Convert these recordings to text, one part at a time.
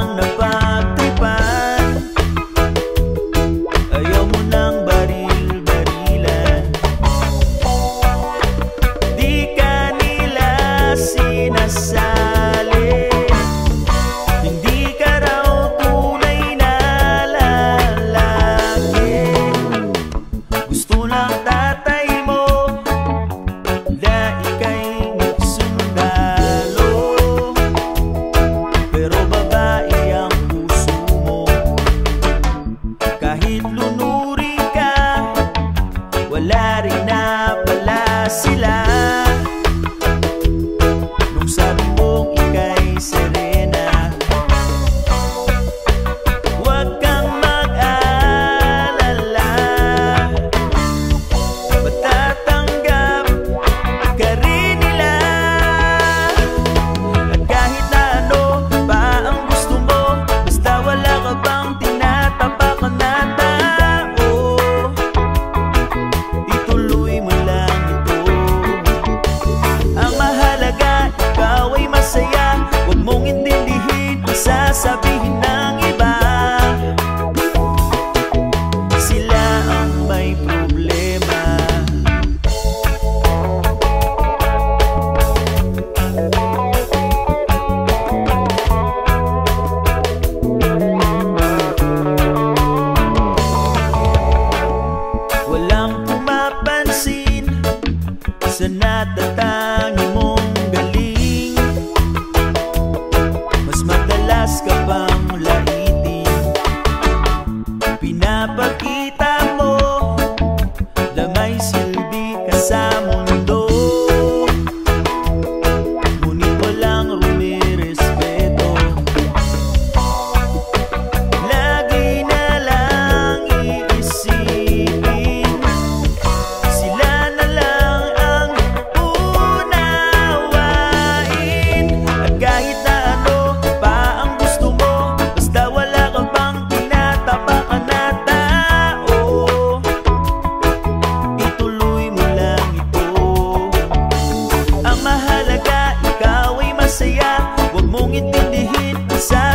round about.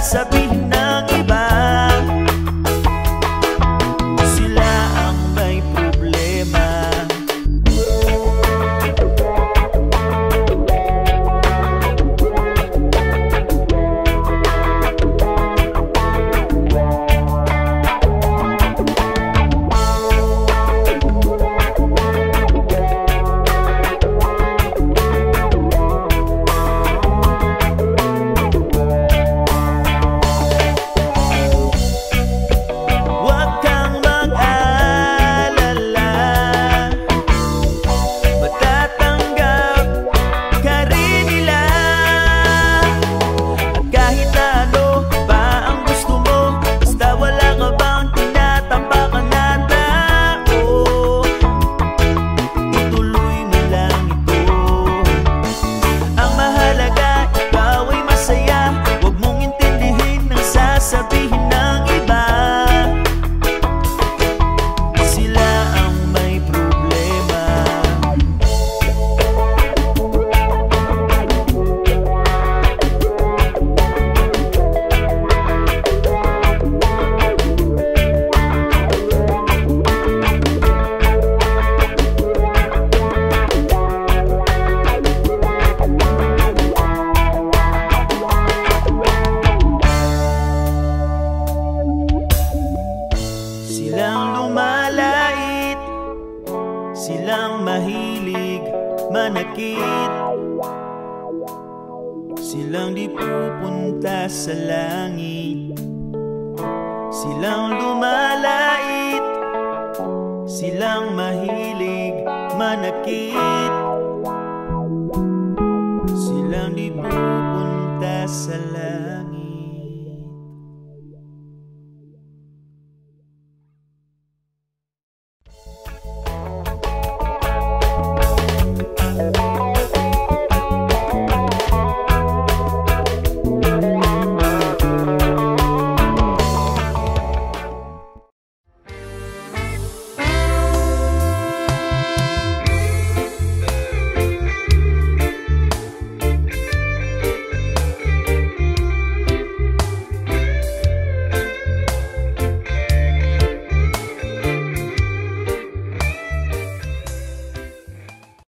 recipe Bakit silang di pupunta sa langit? Silang lumalait, silang mahilig manakit. Silang di pupunta sa langit.